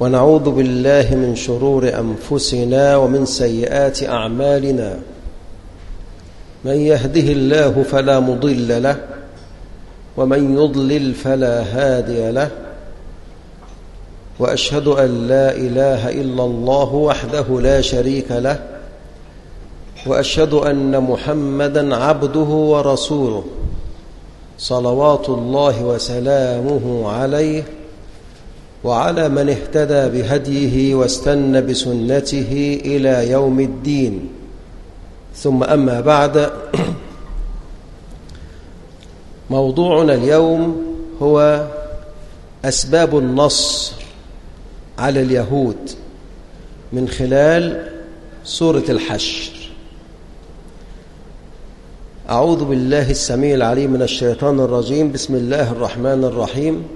ونعوذ بالله من شرور أنفسنا ومن سيئات أعمالنا. من يهده الله فلا مضل له ومن يضلل فلا هادي له. وأشهد أن لا إله إلا الله وحده لا شريك له وأشهد أن محمدا عبده ورسوله. صلوات الله وسلامه عليه وعلى من اهتدى بهديه واستنى بسنته إلى يوم الدين. ثم أما بعد موضوعنا اليوم هو أسباب النصر على اليهود من خلال سورة الحشر. أعوذ بالله السميع العليم من الشيطان الرجيم. بسم الله الرحمن الرحيم.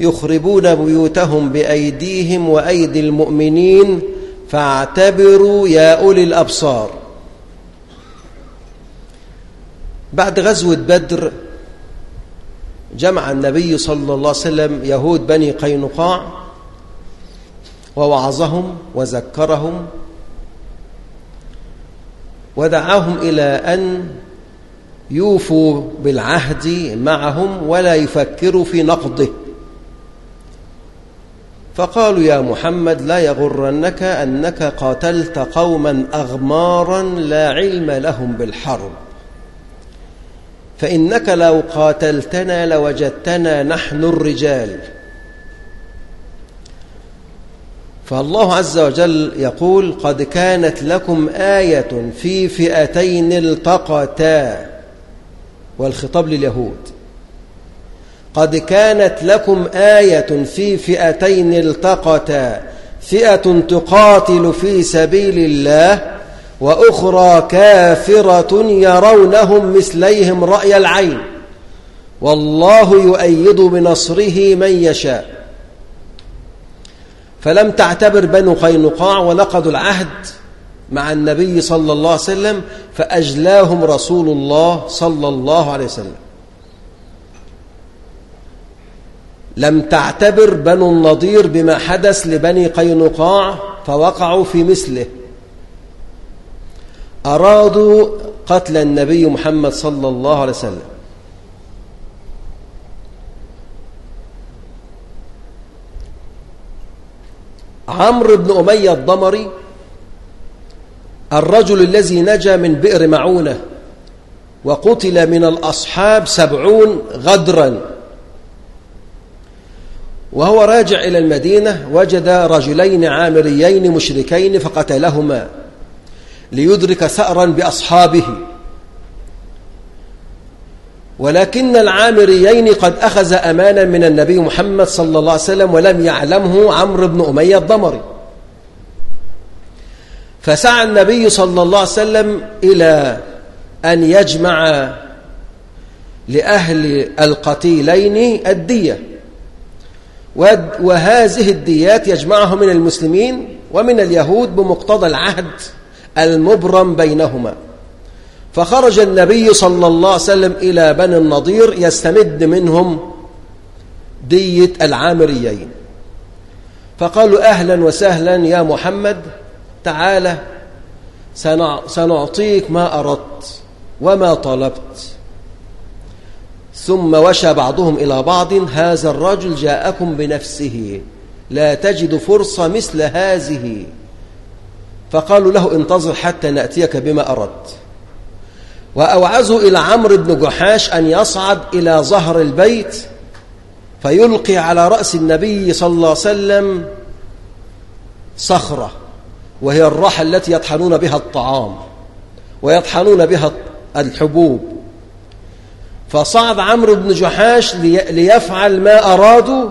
يخربون بيوتهم بأيديهم وأيدي المؤمنين فاعتبروا يا أولي الأبصار. بعد غزوة بدر جمع النبي صلى الله عليه وسلم يهود بني قينقاع ووعظهم وذكرهم ودعاهم إلى أن يوفوا بالعهد معهم ولا يفكروا في نقضه. فقالوا يا محمد لا يغرنك أنك قاتلت قوما أغمارا لا علم لهم بالحرب. فإنك لو قاتلتنا لوجدتنا نحن الرجال. فالله عز وجل يقول قد كانت لكم آية في فئتين التقتا والخطاب لليهود. قد كانت لكم آية في فئتين التقتا فئة تقاتل في سبيل الله وأخرى كافرة يرونهم مثليهم رأي العين. والله يؤيد بنصره من يشاء. فلم تعتبر بنو قينقاع ونقضوا العهد مع النبي صلى الله عليه وسلم فأجلاهم رسول الله صلى الله عليه وسلم. لم تعتبر بنو النضير بما حدث لبني قينقاع فوقعوا في مثله. أرادوا قتل النبي محمد صلى الله عليه وسلم. عمرو بن أمية الضمري الرجل الذي نجا من بئر معونة وقتل من الأصحاب سبعون غدرا. وهو راجع إلى المدينة وجد رجلين عامريين مشركين فقتلهما ليدرك ثأرا بأصحابه. ولكن العامريين قد أخذ أمانا من النبي محمد صلى الله عليه وسلم ولم يعلمه عمرو بن أمية الضمري. فسعى النبي صلى الله عليه وسلم إلى أن يجمع لأهل القتيلين الدية. وهذه الديات يجمعها من المسلمين ومن اليهود بمقتضى العهد المبرم بينهما. فخرج النبي صلى الله عليه وسلم إلى بني النضير يستمد منهم دية العامريين. فقالوا أهلا وسهلا يا محمد تعالى سنعطيك ما أردت وما طلبت. ثم وشى بعضهم إلى بعض هذا الرجل جاءكم بنفسه لا تجد فرصة مثل هذه. فقالوا له انتظر حتى نأتيك بما أردت. وأوعزوا إلى عمرو بن جحاش أن يصعد إلى ظهر البيت فيلقي على رأس النبي صلى الله عليه وسلم صخرة وهي الراحة التي يطحنون بها الطعام ويطحنون بها الحبوب. فصعد عمرو بن جحاش ليفعل ما أرادوا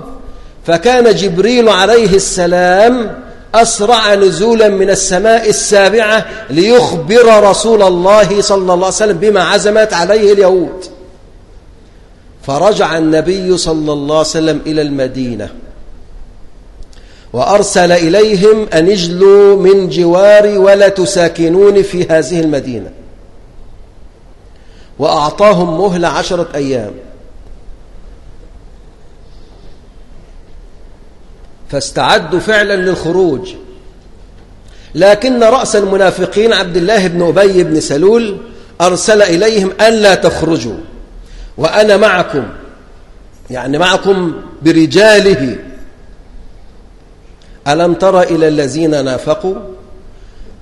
فكان جبريل عليه السلام أسرع نزولا من السماء السابعة ليخبر رسول الله صلى الله عليه وسلم بما عزمت عليه اليهود. فرجع النبي صلى الله عليه وسلم إلى المدينة وأرسل إليهم أن اجلوا من جواري ولا تساكنون في هذه المدينة. وأعطاهم مهلة عشرة أيام. فاستعدوا فعلا للخروج. لكن رأس المنافقين عبد الله بن أبي بن سلول أرسل إليهم ألا تخرجوا. وأنا معكم يعني معكم برجاله. ألم تر إلى الذين نافقوا؟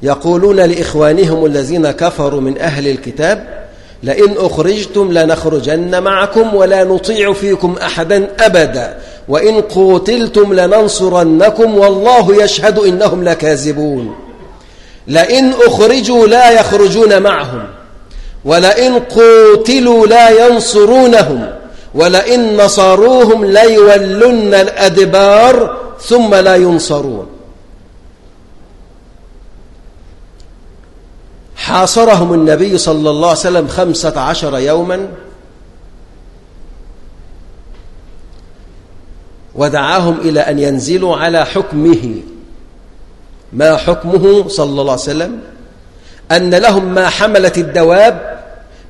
يقولون لإخوانهم الذين كفروا من أهل الكتاب لئن أخرجتم لنخرجن معكم ولا نطيع فيكم أحدا أبدا. وإن قوتلتم لننصرنكم والله يشهد إنهم لكاذبون. لئن أخرجوا لا يخرجون معهم ولئن قوتلوا لا ينصرونهم ولئن نصروهم ليولن الأدبار ثم لا ينصرون. حاصرهم النبي صلى الله عليه وسلم خمسة عشر يوما ودعاهم إلى أن ينزلوا على حكمه. ما حكمه صلى الله عليه وسلم؟ أن لهم ما حملت الدواب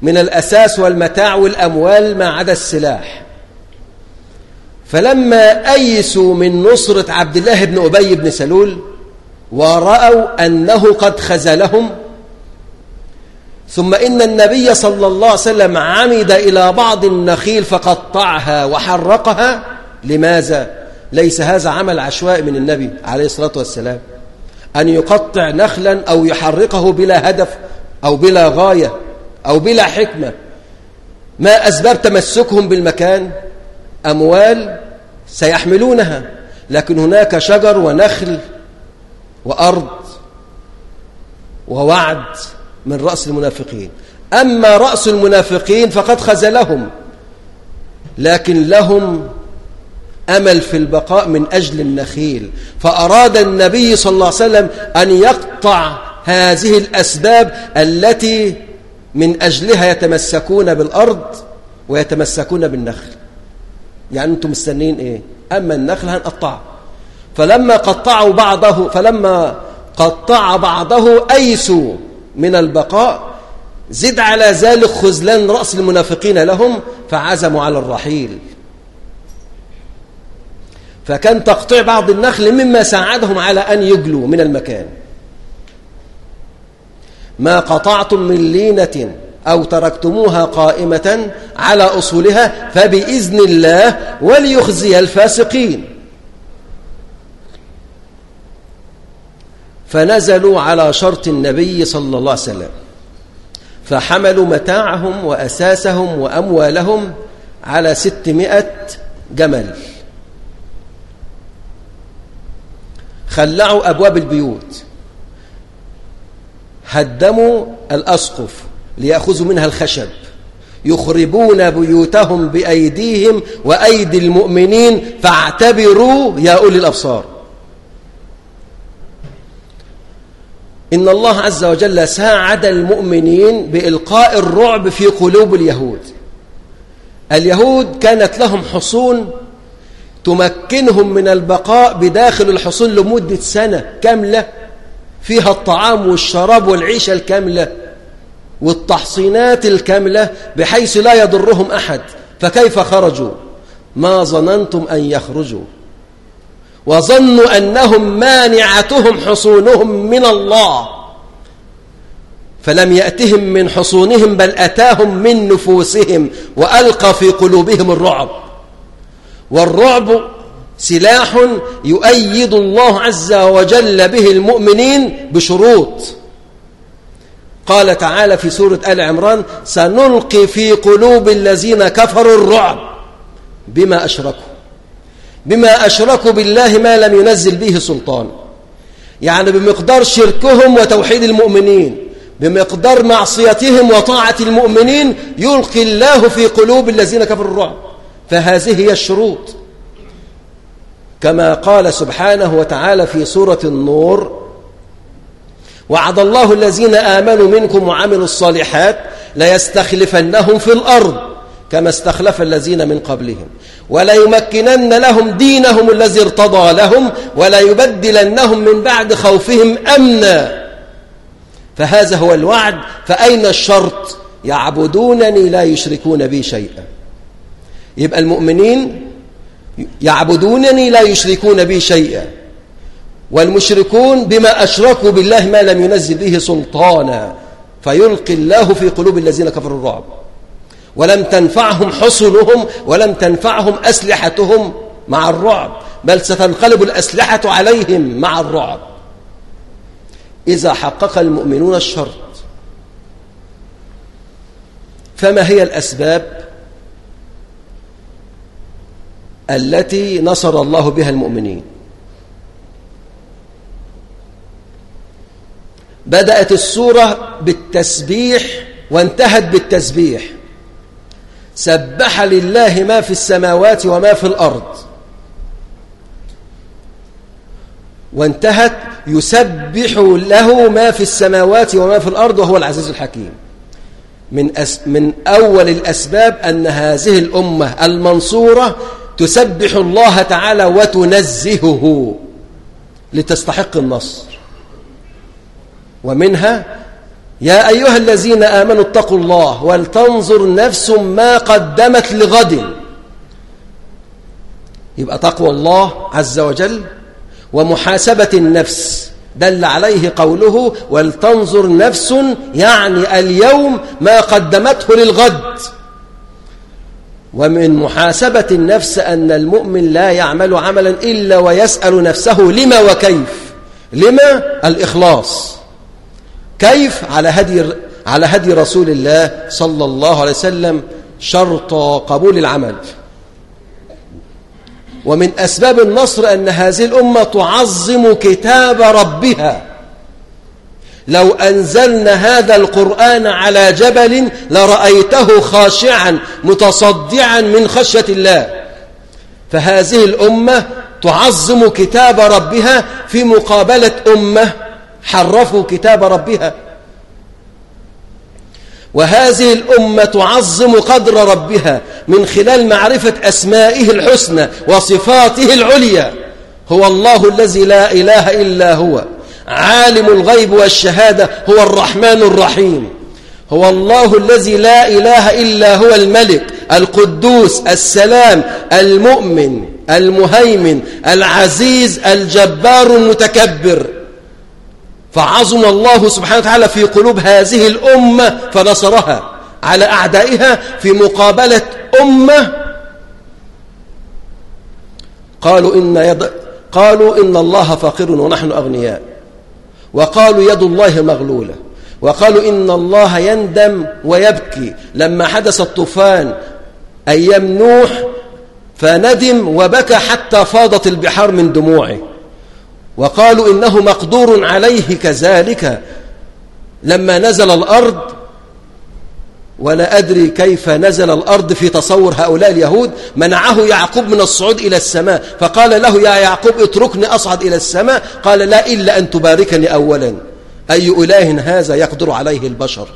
من الأساس والمتاع والأموال ما عدا السلاح. فلما أيسوا من نصرة عبد الله بن أبي بن سلول ورأوا أنه قد خزلهم ثم إن النبي صلى الله عليه وسلم عمد إلى بعض النخيل فقطعها وحرقها. لماذا؟ ليس هذا عمل عشوائي من النبي عليه الصلاة والسلام. أن يقطع نخلا أو يحرقه بلا هدف أو بلا غاية أو بلا حكمة. ما أسباب تمسكهم بالمكان؟ أموال سيحملونها لكن هناك شجر ونخل وأرض ووعد من رأس المنافقين. أما رأس المنافقين فقد خزلهم لكن لهم أمل في البقاء من أجل النخيل. فأراد النبي صلى الله عليه وسلم أن يقطع هذه الأسباب التي من أجلها يتمسكون بالأرض ويتمسكون بالنخل. يعني أنتم مستنين إيه؟ أما النخل هنقطعه. فلما قطعوا بعضه فلما قطع بعضه أيسوا. من البقاء زد على ذلك خذلان رأس المنافقين لهم فعزموا على الرحيل. فكان تقطيع بعض النخل مما ساعدهم على أن يجلوا من المكان. ما قطعتم من لينة أو تركتموها قائمة على أصولها فبإذن الله وليخزي الفاسقين. فنزلوا على شرط النبي صلى الله عليه وسلم. فحملوا متاعهم وأساسهم وأموالهم على ستمائة جمل. خلعوا أبواب البيوت. هدموا الأسقف ليأخذوا منها الخشب. يخربون بيوتهم بأيديهم وأيدي المؤمنين. فاعتبروا يا أولي الأبصار. إن الله عز وجل ساعد المؤمنين بإلقاء الرعب في قلوب اليهود. اليهود كانت لهم حصون تمكنهم من البقاء بداخل الحصون لمدة سنة كاملة فيها الطعام والشراب والعيشة الكاملة والتحصينات الكاملة بحيث لا يضرهم أحد. فكيف خرجوا؟ ما ظننتم أن يخرجوا. وظنوا أنهم مانعتهم حصونهم من الله. فلم يأتهم من حصونهم بل أتاهم من نفوسهم وألقى في قلوبهم الرعب. والرعب سلاح يؤيد الله عز وجل به المؤمنين بشروط. قال تعالى في سورة آل عمران سنلقي في قلوب الذين كفروا الرعب بما أشركوا. بما أشركوا بالله ما لم ينزل به سلطان. يعني بمقدار شركهم وتوحيد المؤمنين بمقدار معصيتهم وطاعة المؤمنين يلقي الله في قلوب الذين كفروا الرعب. فهذه هي الشروط. كما قال سبحانه وتعالى في سورة النور وعد الله الذين آمنوا منكم وعملوا الصالحات ليستخلفنهم في الأرض. كما استخلف الذين من قبلهم. ولا يمكنن لهم دينهم الذي ارتضى لهم ولا يبدلنهم من بعد خوفهم أمنا. فهذا هو الوعد. فأين الشرط؟ يعبدونني لا يشركون بي شيئا. يبقى المؤمنين يعبدونني لا يشركون بي شيئا. والمشركون بما أشركوا بالله ما لم ينزل به سلطانا. فيلقي الله في قلوب الذين كفروا الرعب. ولم تنفعهم حصنهم ولم تنفعهم أسلحتهم مع الرعب بل ستنقلب الأسلحة عليهم مع الرعب. إذا حقق المؤمنون الشرط فما هي الأسباب التي نصر الله بها المؤمنين؟ بدأت السورة بالتسبيح وانتهت بالتسبيح. سبح لله ما في السماوات وما في الأرض. وانتهت يسبح له ما في السماوات وما في الأرض وهو العزيز الحكيم. من, أس من أول الأسباب أن هذه الأمة المنصورة تسبح الله تعالى وتنزهه لتستحق النصر. ومنها يا أيها الذين آمنوا اتقوا الله ولتنظر نفس ما قدمت لغد. يبقى تقوى الله عز وجل ومحاسبة النفس. دل عليه قوله ولتنظر نفس يعني اليوم ما قدمته للغد. ومن محاسبة النفس أن المؤمن لا يعمل عملا إلا ويسأل نفسه لما وكيف. لما؟ الإخلاص. كيف على هدي على هدي رسول الله صلى الله عليه وسلم شرط قبول العمل. ومن أسباب النصر أن هذه الأمة تعظم كتاب ربها. لو أنزلنا هذا القرآن على جبل لرأيته خاشعا متصدعا من خشية الله. فهذه الأمة تعظم كتاب ربها في مقابلة أمة حرفوا كتاب ربها. وهذه الأمة تعظم قدر ربها من خلال معرفة أسمائه الحسنى وصفاته العليا. هو الله الذي لا إله إلا هو. عالم الغيب والشهادة هو الرحمن الرحيم. هو الله الذي لا إله إلا هو الملك القدوس السلام المؤمن المهيمن العزيز الجبار المتكبر. فعظم الله سبحانه وتعالى في قلوب هذه الأمة فنصرها على أعدائها في مقابلة أمة. قالوا إن, يد... قالوا إن الله فقير ونحن أغنياء. وقالوا يد الله مغلولة. وقالوا إن الله يندم ويبكي. لما حدث الطوفان أيام نوح فندم وبكى حتى فاضت البحار من دموعه. وقالوا إنه مقدور عليه كذلك. لما نزل الأرض ولا أدري كيف نزل الأرض في تصور هؤلاء اليهود منعه يعقوب من الصعود إلى السماء. فقال له يا يعقوب اتركني أصعد إلى السماء. قال لا إلا أن تباركني أولا. أي إله هذا يقدر عليه البشر؟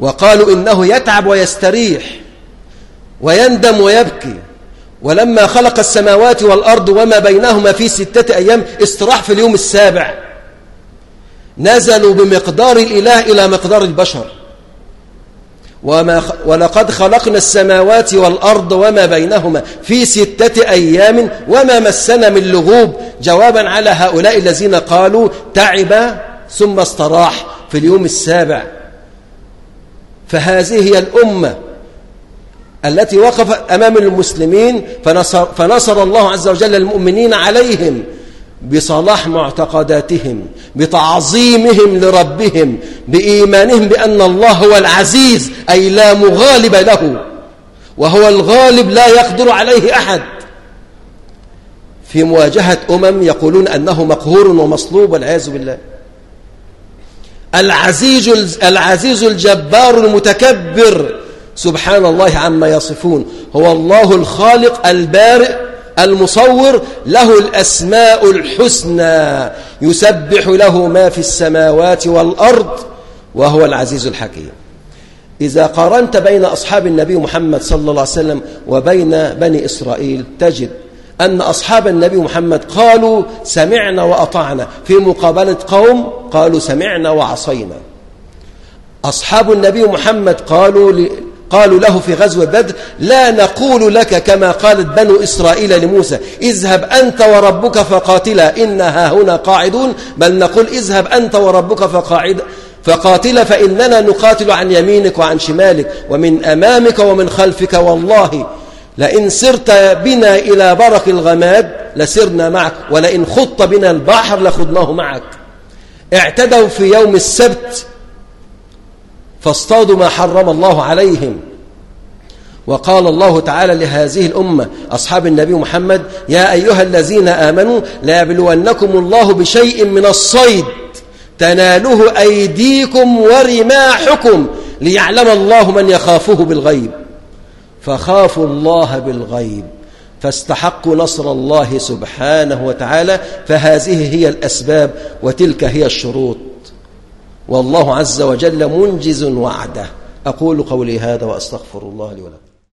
وقالوا إنه يتعب ويستريح ويندم ويبكي. ولما خلق السماوات والأرض وما بينهما في ستة أيام استراح في اليوم السابع. نزلوا بمقدار الإله إلى مقدار البشر. وما ولقد خلقنا السماوات والأرض وما بينهما في ستة أيام وما مسنا من لغوب. جوابا على هؤلاء الذين قالوا تعب ثم استراح في اليوم السابع. فهذه هي الأمة التي وقفت أمام المسلمين فنصر, فنصر الله عز وجل المؤمنين عليهم بصلاح معتقداتهم بتعظيمهم لربهم بإيمانهم بأن الله هو العزيز أي لا مغالب له وهو الغالب لا يقدر عليه أحد. في مواجهة أمم يقولون أنه مقهور ومصلوب والعياذ بالله. العزيز العزيز الجبار المتكبر سبحان الله عما يصفون. هو الله الخالق البارئ المصور له الأسماء الحسنى. يسبح له ما في السماوات والأرض وهو العزيز الحكيم. إذا قارنت بين أصحاب النبي محمد صلى الله عليه وسلم وبين بني إسرائيل تجد أن أصحاب النبي محمد قالوا سمعنا وأطعنا. في مقابلة قوم قالوا سمعنا وعصينا. أصحاب النبي محمد قالوا قالوا له في غزوة بدر لا نقول لك كما قالت بنو إسرائيل لموسى اذهب أنت وربك فقاتلا إنها هنا قاعدون بل نقول اذهب أنت وربك فقاعد فقاتل فإننا نقاتل عن يمينك وعن شمالك ومن أمامك ومن خلفك والله لئن سرت بنا إلى برق الغماد لسرنا معك ولئن خط بنا البحر لخضناه معك. اعتدوا في يوم السبت فاصطادوا ما حرم الله عليهم. وقال الله تعالى لهذه الأمة أصحاب النبي محمد يا أيها الذين آمنوا لا يبلونكم الله بشيء من الصيد. تناله أيديكم ورماحكم ليعلم الله من يخافه بالغيب. فخافوا الله بالغيب. فاستحقوا نصر الله سبحانه وتعالى. فهذه هي الأسباب وتلك هي الشروط. والله عز وجل منجز وعده. أقول قولي هذا وأستغفر الله لي ولكم.